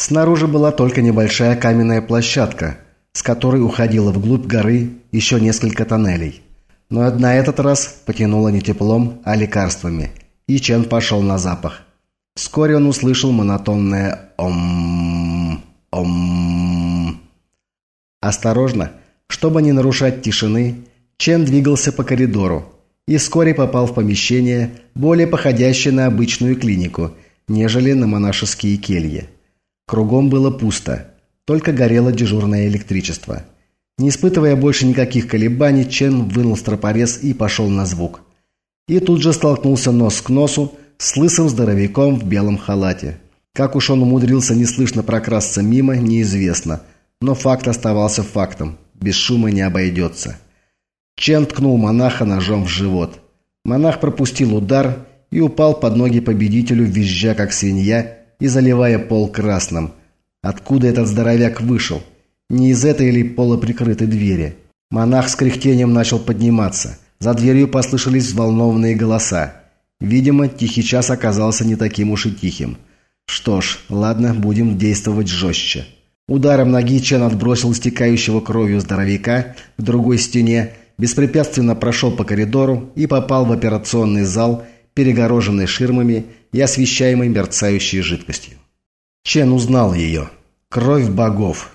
Снаружи была только небольшая каменная площадка, с которой уходило вглубь горы еще несколько тоннелей. Но на этот раз потянуло не теплом, а лекарствами, и Чен пошел на запах. Вскоре он услышал монотонное «Ом... Ом...». Осторожно, чтобы не нарушать тишины, Чен двигался по коридору и вскоре попал в помещение, более походящее на обычную клинику, нежели на монашеские кельи. Кругом было пусто, только горело дежурное электричество. Не испытывая больше никаких колебаний, Чен вынул стропорез и пошел на звук. И тут же столкнулся нос к носу с лысым здоровяком в белом халате. Как уж он умудрился неслышно прокрасться мимо, неизвестно. Но факт оставался фактом. Без шума не обойдется. Чен ткнул монаха ножом в живот. Монах пропустил удар и упал под ноги победителю, визжа как свинья и заливая пол красным. Откуда этот здоровяк вышел? Не из этой ли полуприкрытой двери? Монах с кряхтением начал подниматься. За дверью послышались взволнованные голоса. Видимо, тихий час оказался не таким уж и тихим. Что ж, ладно, будем действовать жестче. Ударом ноги Чен отбросил истекающего кровью здоровяка к другой стене, беспрепятственно прошел по коридору и попал в операционный зал, перегороженный ширмами и освещаемый мерцающей жидкостью. Чен узнал ее. Кровь богов.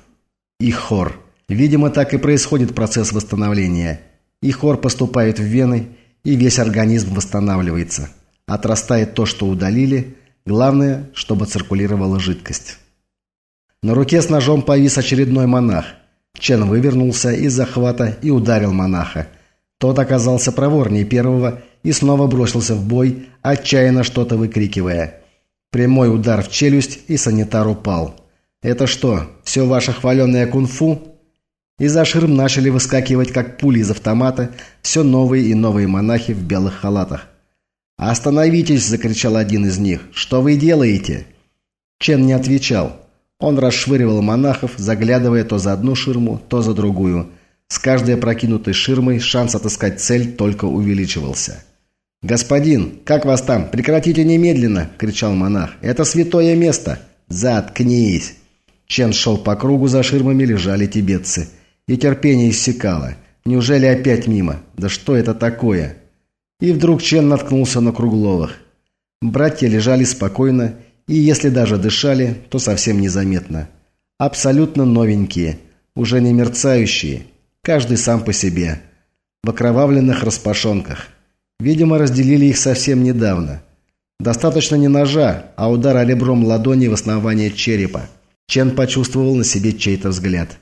И хор. Видимо, так и происходит процесс восстановления. И хор поступает в вены, и весь организм восстанавливается. Отрастает то, что удалили. Главное, чтобы циркулировала жидкость. На руке с ножом повис очередной монах. Чен вывернулся из захвата и ударил монаха. Тот оказался проворнее первого и снова бросился в бой, отчаянно что-то выкрикивая. Прямой удар в челюсть, и санитар упал. «Это что, все ваше хваленное кунг-фу?» Из-за ширм начали выскакивать, как пули из автомата, все новые и новые монахи в белых халатах. «Остановитесь!» – закричал один из них. «Что вы делаете?» Чен не отвечал. Он расшвыривал монахов, заглядывая то за одну ширму, то за другую. С каждой прокинутой ширмой шанс отыскать цель только увеличивался. «Господин, как вас там? Прекратите немедленно!» – кричал монах. «Это святое место!» «Заткнись!» Чен шел по кругу, за ширмами лежали тибетцы. И терпение иссякало. Неужели опять мимо? Да что это такое? И вдруг Чен наткнулся на Кругловых. Братья лежали спокойно, и если даже дышали, то совсем незаметно. Абсолютно новенькие, уже не мерцающие, каждый сам по себе, в окровавленных распашонках. Видимо, разделили их совсем недавно. Достаточно не ножа, а удара ребром ладони в основание черепа. Чен почувствовал на себе чей-то взгляд.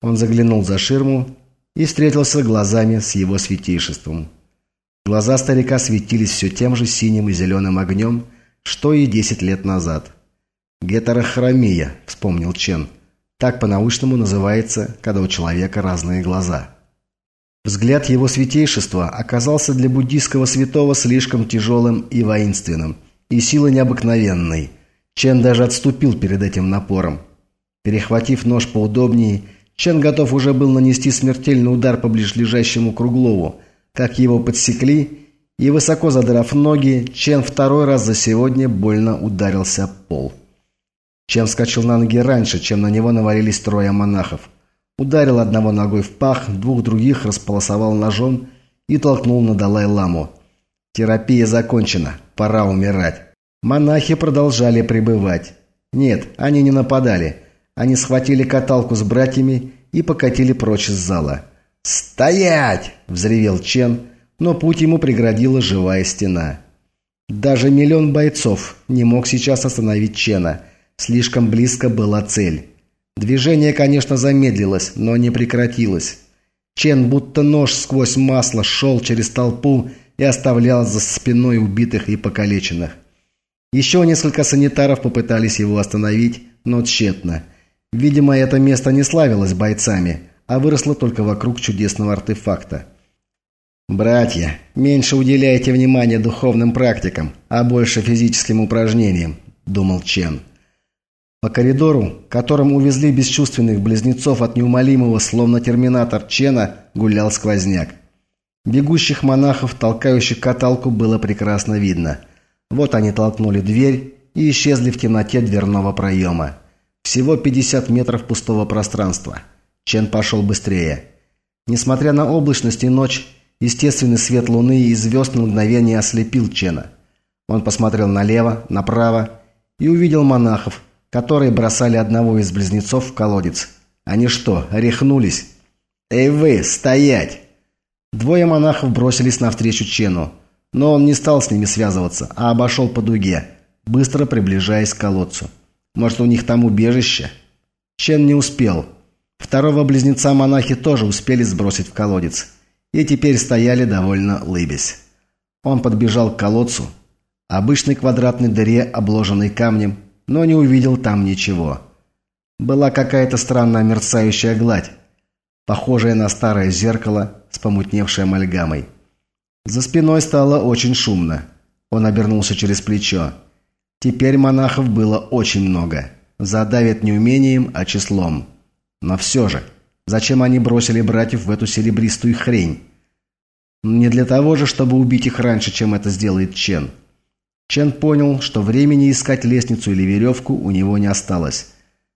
Он заглянул за ширму и встретился глазами с его святейшеством. Глаза старика светились все тем же синим и зеленым огнем, что и десять лет назад. «Гетерохромия», — вспомнил Чен. Так по-научному называется, когда у человека разные глаза. Взгляд его святейшества оказался для буддийского святого слишком тяжелым и воинственным, и силы необыкновенной. Чен даже отступил перед этим напором. Перехватив нож поудобнее, Чен готов уже был нанести смертельный удар по ближлежащему Круглову, как его подсекли, и, высоко задрав ноги, Чен второй раз за сегодня больно ударился об пол. Чен вскочил на ноги раньше, чем на него навалились трое монахов. Ударил одного ногой в пах, двух других располосовал ножом и толкнул на Далай-ламу. Терапия закончена, пора умирать. Монахи продолжали пребывать. Нет, они не нападали. Они схватили каталку с братьями и покатили прочь из зала. «Стоять!» – взревел Чен, но путь ему преградила живая стена. Даже миллион бойцов не мог сейчас остановить Чена. Слишком близко была цель. Движение, конечно, замедлилось, но не прекратилось. Чен, будто нож сквозь масло, шел через толпу и оставлял за спиной убитых и покалеченных. Еще несколько санитаров попытались его остановить, но тщетно. Видимо, это место не славилось бойцами, а выросло только вокруг чудесного артефакта. «Братья, меньше уделяйте внимания духовным практикам, а больше физическим упражнениям», – думал Чен. По коридору, которым увезли бесчувственных близнецов от неумолимого, словно терминатор Чена, гулял сквозняк. Бегущих монахов, толкающих каталку, было прекрасно видно. Вот они толкнули дверь и исчезли в темноте дверного проема. Всего 50 метров пустого пространства. Чен пошел быстрее. Несмотря на облачность и ночь, естественный свет луны и звезд на мгновение ослепил Чена. Он посмотрел налево, направо и увидел монахов, которые бросали одного из близнецов в колодец. Они что, рехнулись? «Эй вы, стоять!» Двое монахов бросились навстречу Чену, но он не стал с ними связываться, а обошел по дуге, быстро приближаясь к колодцу. Может, у них там убежище? Чен не успел. Второго близнеца монахи тоже успели сбросить в колодец. И теперь стояли довольно лыбясь. Он подбежал к колодцу, обычной квадратной дыре, обложенной камнем, но не увидел там ничего. Была какая-то странная мерцающая гладь, похожая на старое зеркало с помутневшей амальгамой. За спиной стало очень шумно. Он обернулся через плечо. Теперь монахов было очень много. Задавят не умением, а числом. Но все же, зачем они бросили братьев в эту серебристую хрень? Не для того же, чтобы убить их раньше, чем это сделает Чен. Чен понял, что времени искать лестницу или веревку у него не осталось.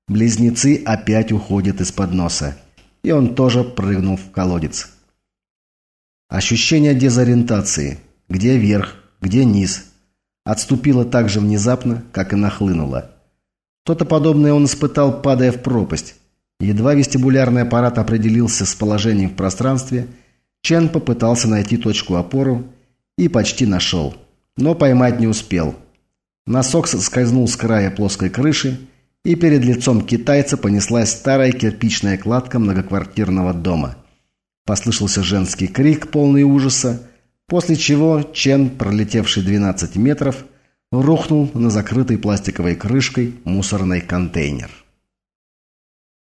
Близнецы опять уходят из-под носа. И он тоже прыгнул в колодец. Ощущение дезориентации. Где верх, где низ. Отступило так же внезапно, как и нахлынуло. Что-то подобное он испытал, падая в пропасть. Едва вестибулярный аппарат определился с положением в пространстве, Чен попытался найти точку опору и почти нашел. Но поймать не успел. Носок соскользнул с края плоской крыши, и перед лицом китайца понеслась старая кирпичная кладка многоквартирного дома – Послышался женский крик, полный ужаса, после чего Чен, пролетевший 12 метров, рухнул на закрытый пластиковой крышкой мусорный контейнер.